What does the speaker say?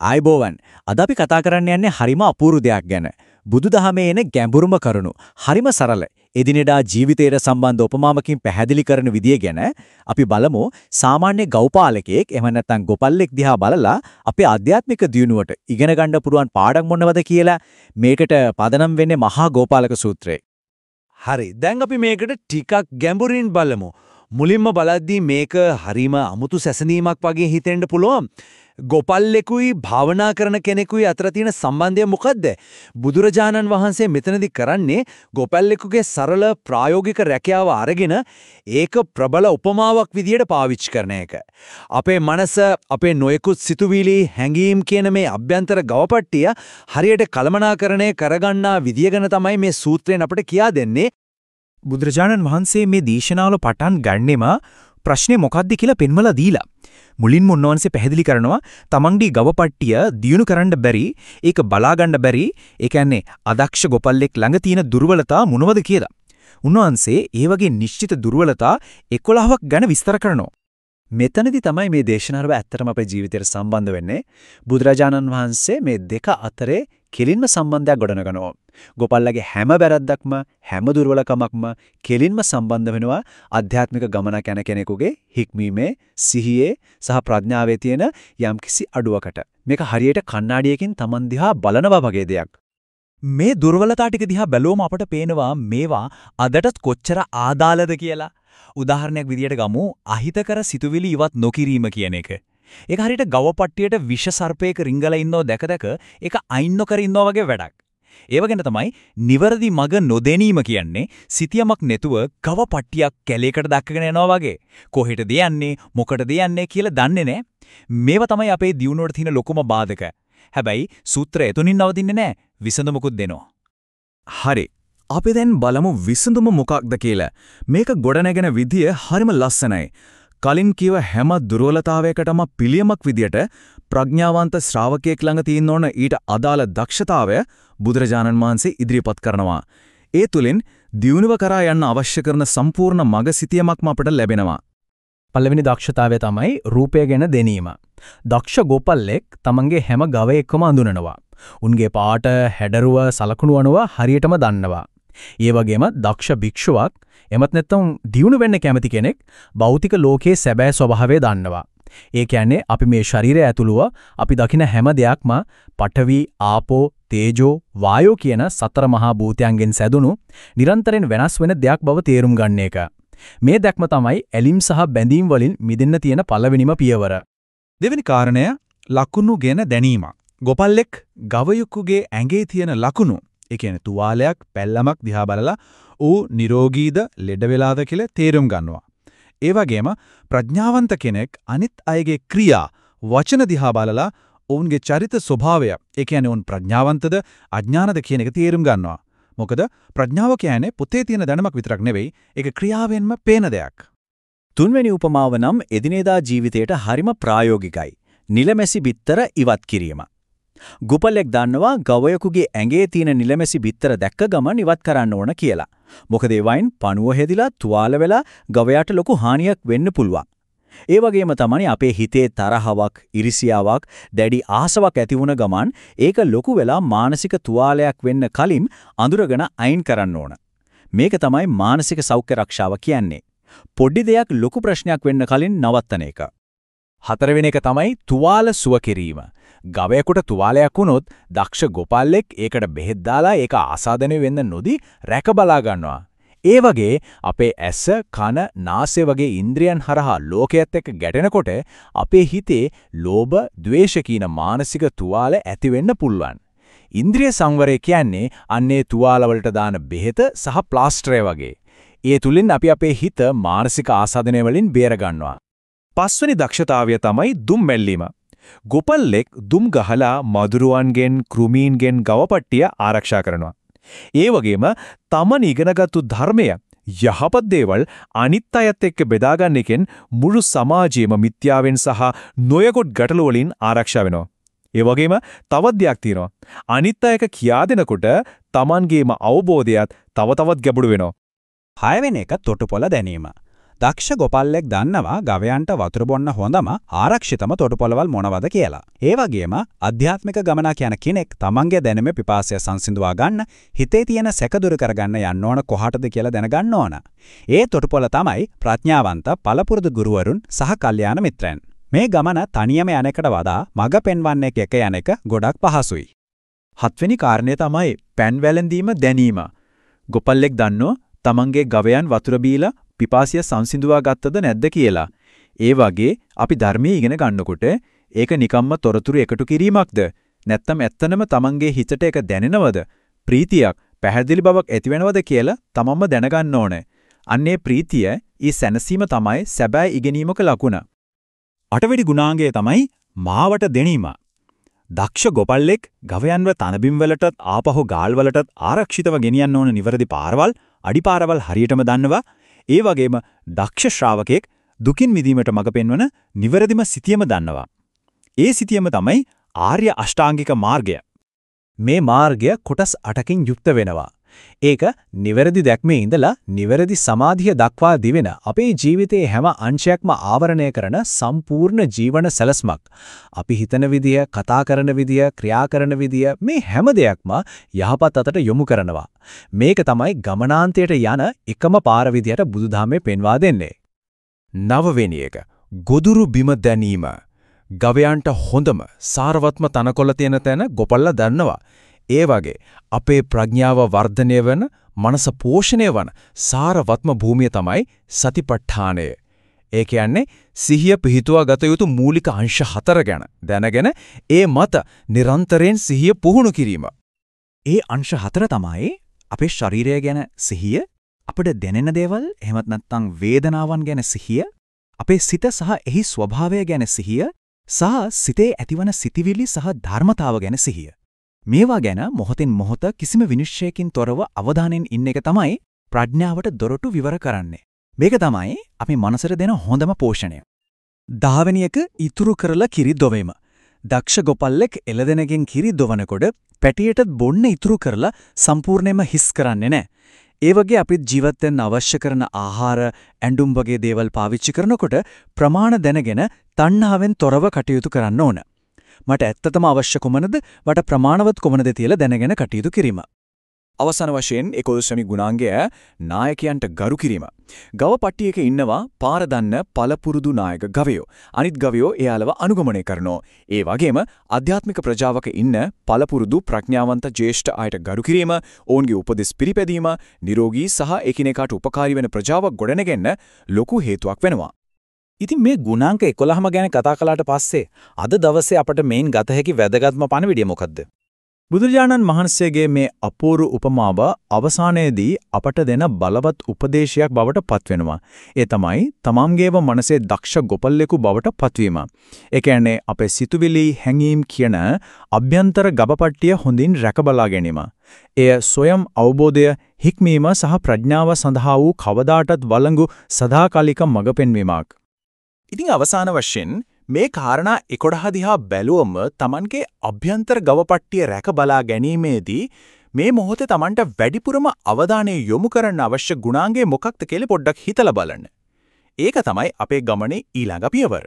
ආයිබෝවන් අද අපි කතා කරන්න යන්නේ හරිම අපූර්ව දෙයක් ගැන. බුදුදහමේ එන ගැඹුරුම කරුණු. හරිම සරල. එදිනෙදා ජීවිතයට සම්බන්ධ උපමාමකින් පැහැදිලි කරන විදිය ගැන අපි බලමු සාමාන්‍ය ගෞපාලකයෙක් එහෙම නැත්නම් ගොපල්ලෙක් දිහා බලලා අපේ ආධ්‍යාත්මික දියුණුවට ඉගෙන ගන්න පුරුවන් පාඩම් මොනවද කියලා මේකට පදනම් වෙන්නේ මහා ගෝපාලක සූත්‍රය. හරි. දැන් අපි මේකට ටිකක් ගැඹුරින් බලමු. මුලින්ම බලද්දී මේක හරීම අමුතු සැසඳීමක් වගේ හිතෙන්න පුළුවන්. ගොපල්ලෙකුයි භාවනා කරන කෙනෙකුයි අතර තියෙන සම්බන්ධය මොකද්ද? බුදුරජාණන් වහන්සේ මෙතනදී කරන්නේ ගොපල්ලෙකුගේ සරල ප්‍රායෝගික රැකියාව අරගෙන ඒක ප්‍රබල උපමාවක් විදියට පාවිච්චි කරන එක. අපේ මනස අපේ නොයෙකුත් සිතුවිලි හැඟීම් කියන මේ අභ්‍යන්තර ගවපට්ටිය හරියට කළමනාකරණය කරගන්නා විදිය ගැන තමයි මේ සූත්‍රයෙන් අපිට කියා දෙන්නේ. බුදුරජාණන් වහන්සේ මේ දේශනාවල පටන් ගන්නෙම ප්‍රශ්නේ මොකක්ද කියලා පෙන්වලා දීලා. මුලින්ම උන්වහන්සේ පැහැදිලි කරනවා තමන්ගේ ගවපට්ටිය දියුණු කරන්න බැරි ඒක බලා ගන්න බැරි ඒ කියන්නේ අදක්ෂ ගොපල්ලෙක් ළඟ තියෙන දුර්වලතා මොනවද කියලා. උන්වහන්සේ ඒ වගේ නිශ්චිත දුර්වලතා 11ක් ගැන විස්තර කරනවා. මෙතනදී තමයි මේ දේශනාව ඇත්තටම අපේ ජීවිතයට සම්බන්ධ වෙන්නේ. බුදුරජාණන් වහන්සේ මේ දෙක අතරේ කෙලින්ම සම්බන්ධයක් ගොඩනගනවා. ගෝපල්ලගේ හැම වැරද්දක්ම හැම දුර්වලකමක්ම කෙලින්ම සම්බන්ධ වෙනවා ආධ්‍යාත්මික ගමනක් යන කෙනෙකුගේ හික්මීමේ සිහියේ සහ ප්‍රඥාවේ තියෙන යම්කිසි අඩුවකට. මේක හරියට කණ්ණාඩියකින් Taman දිහා බලනවා වගේ දෙයක්. මේ දුර්වලතා ටික දිහා බැලුවම අපට පේනවා මේවා අදටත් කොච්චර ආදාළද කියලා. උදාහරණයක් විදියට ගමු අහිතකර සිතුවිලි ඉවත් නොකිරීම කියන එක. ඒක හරියට ගවපට්ටියට විෂ සර්පයක රිංගලා ඉන්නව දැක දැක ඒක අයින් නොකර ඉන්නව වගේ වැඩක්. ඒ වගේන තමයි නිවැරදි මග නොදැනීම කියන්නේ සිතියමක් නැතුව ගව පට්ටියක් කැලේකට දක්කගෙන යනවා වගේ. කොහෙටද යන්නේ මොකටද යන්නේ කියලා දන්නේ නැහැ. මේවා තමයි අපේ දියුණුවට තියෙන ලොකුම බාධක. හැබැයි සූත්‍රය එතුණින් නවතින්නේ නැහැ. විසඳුමකුත් දෙනවා. හරි. අපි දැන් බලමු විසඳුම මොකක්ද කියලා. මේක ගොඩනැගෙන විදිය හරිම ලස්සනයි. කලින් කිව්ව හැම දුර්වලතාවයකටම පිළියමක් විදියට ප්‍රඥාවන්ත ශ්‍රාවකයෙක් ළඟ තියෙන ඕන ඊට අදාළ දක්ෂතාවය බුදුරජාණන් වහන්සේ ඉදිරිපත් කරනවා. ඒ තුලින් දියුණුව කරා යන්න අවශ්‍ය කරන සම්පූර්ණ මඟ සිතියමක්ම අපට ලැබෙනවා. පළවෙනි දක්ෂතාවය තමයි රූපය ගැන දැනීම. දක්ෂ ගෝපල්ලෙක් තමන්ගේ හැම ගවයෙක්ම අඳුනනවා. උන්ගේ පාට, හැඩරුව, සලකුණු අණුව හරියටම දන්නවා. ඒ වගේම දක්ෂ භික්ෂුවක් එමත් නැත්නම් දියුණු වෙන්න කැමති කෙනෙක් භෞතික ලෝකයේ සැබෑ ස්වභාවය දන්නවා. ඒ කියන්නේ අපි මේ ශරීරය ඇතුළුව අපි දකින හැම දෙයක්ම පඨවි, ආපෝ, තේජෝ, වායෝ කියන සතර මහා භූතයන්ගෙන් සැදුණු නිරන්තරයෙන් වෙනස් වෙන දෙයක් බව තේරුම් ගන්න එක. මේ දැක්ම තමයි ඇලිම් සහ බැඳීම් වලින් මිදෙන්න තියෙන පළවෙනිම පියවර. දෙවෙනි කාරණය ලකුණු ගැන දැනීම. ගොපල්ලෙක් ගවයෙකුගේ ඇඟේ තියෙන ලකුණු, ඒ කියන්නේ තුවාලයක්, පැල්ලමක් දිහා බලලා ඌ නිරෝගීද, ලෙඩ වෙලාද කියලා තේරුම් ගන්නවා. ඒ වගේම ප්‍රඥාවන්ත කෙනෙක් අනිත් අයගේ ක්‍රියා වචන දිහා බලලා ඔවුන්ගේ චරිත ස්වභාවය ඒ කියන්නේ ඔවුන් ප්‍රඥාවන්තද අඥානද කියන එක තේරුම් ගන්නවා. මොකද ප්‍රඥාව කියන්නේ පොතේ තියෙන දැනුමක් විතරක් නෙවෙයි ඒක ක්‍රියාවෙන්ම පේන දෙයක්. තුන්වෙනි උපමාව නම් එදිනෙදා ජීවිතයට හරිම ප්‍රායෝගිකයි. නිලමැසි බිත්තර ඉවත් කිරීම. ගුපලෙක් දන්නවා ගවයෙකුගේ ඇඟේ තියෙන නිලමැසි බිත්තර දැක්ක ගමන් ඉවත් කරන්න ඕන කියලා. මොකද ඒ වයින් පණුව හෙදිලා තුවාල වෙලා ගවයාට ලොකු හානියක් වෙන්න පුළුවන්. ඒ වගේම තමයි අපේ හිතේ තරහවක්, ඉරිසියාවක්, දැඩි ආසාවක් ඇති වුණ ගමන් ඒක ලොකු වෙලා මානසික තුවාලයක් වෙන්න කලින් අඳුරගෙන අයින් කරන්න ඕන. මේක තමයි මානසික සෞඛ්‍ය රක්ෂාව කියන්නේ. පොඩි දෙයක් ලොකු ප්‍රශ්නයක් වෙන්න කලින් නවත්තන එක. හතරවෙනි එක තමයි තුවාල සුව කිරීම. ගවයෙකුට තුවාලයක් වුණොත් දක්ෂ ගොපල්ලෙක් ඒකට බෙහෙත් දාලා ඒක ආසාදනය වෙන්න නොදී රැක බලා ගන්නවා. ඒ වගේ අපේ ඇස, කන, නාසය වගේ ඉන්ද්‍රියන් හරහා ලෝකයේත් එක්ක ගැටෙනකොට අපේ හිතේ ලෝභ, ද්වේෂ කියන මානසික තුවාල ඇති වෙන්න පුළුවන්. ඉන්ද්‍රිය සංවරය කියන්නේ අන්නේ තුවාල වලට දාන බෙහෙත සහ ප්ලාස්ටරය වගේ. ඒ තුලින් අපි අපේ හිත මානසික ආසාදනය වලින් බේර ගන්නවා. පස්වෙනි දක්ෂතාවය තමයි දුම් මැල්ලීම. ගොපල්ලෙක් දුම් ගහලා මදුරුවන්ගෙන් කෘමීන්ගෙන් ගවපට්ටිය ආරක්ෂා කරනවා. ඒ වගේම තමන් ඉගෙනගත්තු ධර්මය යහපත් දේවල් අනිත් අයත් එක්ක බෙදාගන්න එකෙන් මුළු සමාජයේම මිත්‍යාවෙන් සහ නොයකොත් ගැටලු වලින් ආරක්ෂා වෙනවා. ඒ වගේම තවත් දෙයක් තියෙනවා. අනිත් අයක කියා දෙනකොට තමන්ගේම අවබෝධයත් තව තවත් ගැඹුරු වෙනවා. හයවෙනි එක තොටුපොළ දැනීම. දක්ෂ ගොපල්ලෙක් දන්නවා ගවයන්ට වතුර බොන්න හොඳම ආරක්ෂිතම තොටුපොළවල් මොනවද කියලා. ඒ වගේම අධ්‍යාත්මික ගමනක් යන කෙනෙක් තමන්ගේ දැනුමේ පිපාසය සංසිඳවා ගන්න හිතේ තියෙන සැකදුරු කරගන්න යන්න ඕන කොහටද කියලා දැනගන්න ඕන. ඒ තොටුපොළ තමයි ප්‍රඥාවන්ත පළපුරුදු ගුරුවරුන් සහ කල්යාණ මිත්‍රයන්. මේ ගමන තනියම යන එකට වඩා මඟ පෙන්වන්නේ එක යන එක ගොඩක් පහසුයි. හත්වෙනි කාරණය තමයි පැන් වැළඳීම දැනීම. ගොපල්ලෙක් දන්නෝ තමන්ගේ ගවයන් වතුර බීලා පිපාසිය සංසිඳුවා ගත්තද නැද්ද කියලා. ඒ වගේ අපි ධර්මයේ ඉගෙන ගන්නකොට ඒක නිකම්ම තොරතුරු එකතු කිරීමක්ද නැත්නම් ඇත්තනම තමන්ගේ හිතට ඒක දැනෙනවද ප්‍රීතියක් පැහැදිලි බවක් ඇතිවෙනවද කියලා තමන්ම දැනගන්න ඕනේ. අන්නේ ප්‍රීතිය ඊ සැනසීම තමයි සැබෑ ඉගෙනීමක ලකුණ. අටවෙනි ගුණාංගය තමයි මාවට දෙනීම. දක්ෂ ගොපල්ලෙක් ගවයන්ව තනබිම් වලටත් ආපහු ගාල් වලටත් ආරක්ෂිතව ගෙනියන්න ඕන නිවැරදි පාරවල් අඩිපාරවල් හරියටම දන්නවා. ඒ වගේම දක්ෂ ශ්‍රාවකෙක් දුකින් මිදීමට මඟ පෙන්වන නිවැරදිම සිතියම දන්නවා. ඒ සිතියම තමයි ආර්ය අෂ්ටාංගික මාර්ගය. මේ මාර්ගය කොටස් 8කින් යුක්ත වෙනවා. ඒක නිවැරදි දැක්මේ ඉඳලා නිවැරදි සමාධිය දක්වා දිවෙන අපේ ජීවිතයේ හැම අංශයක්ම ආවරණය කරන සම්පූර්ණ ජීවන සැලස්මක්. අපි හිතන විදිය, කතා කරන විදිය, ක්‍රියා කරන විදිය මේ හැම දෙයක්ම යහපත් අතට යොමු කරනවා. මේක තමයි ගමනාන්තයට යන එකම පාර විදියට බුදුදහමේ පෙන්වා දෙන්නේ. නවවෙනි එක ගොදුරු බිම දැනීම. ගවයන්ට හොඳම සාරවත්ම තනකොළ තියෙන තැන ගොපල්ලා දන්නවා. ඒ වගේ අපේ ප්‍රඥාව වර්ධනය වෙන මනස පෝෂණය වන සාරවත්ම භූමිය තමයි සතිපට්ඨානය. ඒ කියන්නේ සිහිය පිහිටුවා ගත යුතු මූලික අංශ හතර ගැන දැනගෙන ඒ මත නිරන්තරයෙන් සිහිය පුහුණු කිරීම. ඒ අංශ හතර තමයි අපේ ශරීරය ගැන සිහිය, අපිට දැනෙන දේවල් එහෙමත් නැත්නම් වේදනාවන් ගැන සිහිය, අපේ සිත සහ එහි ස්වභාවය ගැන සිහිය, සහ සිතේ ඇතිවන සිතිවිලි සහ ධර්මතාව ගැන සිහිය. මේවා ගැන මොහොතින් මොහොත කිසිම විනිශ්චයකින් තොරව අවධානයෙන් ඉන්න එක තමයි ප්‍රඥාවට දොරටු විවර කරන්නේ. මේක තමයි අපි මනසට දෙන හොඳම පෝෂණය. දහවෙනි එක ඉතුරු කරලා කිරි දොවීම. දක්ෂ ගොපල්ලෙක් එළදෙනකින් කිරි දොවනකොට පැටියටත් බොන්න ඉතුරු කරලා සම්පූර්ණයෙන්ම හිස් කරන්නේ නැහැ. ඒ වගේ අපිත් ජීවත් වෙන්න අවශ්‍ය කරන ආහාර, ඇඳුම් වගේ දේවල් පාවිච්චි කරනකොට ප්‍රමාණ දැනගෙන තණ්හාවෙන් තොරව කටයුතු කරන්න ඕන. මට ඇත්තටම අවශ්‍ය කොමනද වට ප්‍රමාණවත් කොමනද කියලා දැනගෙන කටයුතු කිරීම. අවසාන වශයෙන් 11 ගුණාංගය නායකයන්ට ගරු කිරීම. ගව පට්ටියක ඉන්නවා පාර දන්න පළපුරුදු නායක ගවයෝ. අනිත් ගවයෝ එයාලව අනුගමනය කරනවා. ඒ වගේම ආධ්‍යාත්මික ප්‍රජාවක ඉන්න පළපුරුදු ප්‍රඥාවන්ත ජ්‍යෙෂ්ඨ අයට ගරු කිරීම, ඔවුන්ගේ උපදෙස් පිළිපැදීම, නිරෝගී සහ එකිනෙකාට උපකාරී වෙන ප්‍රජාවක් ගොඩනගෙන්න ලොකු හේතුවක් වෙනවා. ඉතින් මේ ගුණාංක 11ම ගැන කතා කළාට පස්සේ අද දවසේ අපට මේන් ගත හැකි වැදගත්ම පණවිඩිය මොකද්ද? බුදුරජාණන් වහන්සේගේ මේ අපූර්ව උපමාව අවසානයේදී අපට දෙන බලවත් උපදේශයක් බවට පත්වෙනවා. ඒ තමයි තමන්ගේව මනසේ දක්ෂ ගොපල්ලෙකු බවට පත්වීම. ඒ කියන්නේ අපේ සිතුවිලි හැඟීම් කියන අභ්‍යන්තර ගබපට්ටිය හොඳින් රැකබලා ගැනීම. එය සොයම් අවබෝධය හික්මීම සහ ප්‍රඥාව සඳහා වූ කවදාටත් වළංගු සදාකාලික මඟ පෙන්වීමක්. ඉතින් අවසාන වශයෙන් මේ කාරණා 11 දිහා බැලුවම Tamanගේ අභ්‍යන්තර ගවපට්ටිය රැක බලා ගැනීමේදී මේ මොහොතේ Tamanට වැඩිපුරම අවධානය යොමු කරන්න අවශ්‍ය ගුණාංගය මොකක්ද කියලා පොඩ්ඩක් හිතලා බලන්න. ඒක තමයි අපේ ගමනේ ඊළඟ පියවර.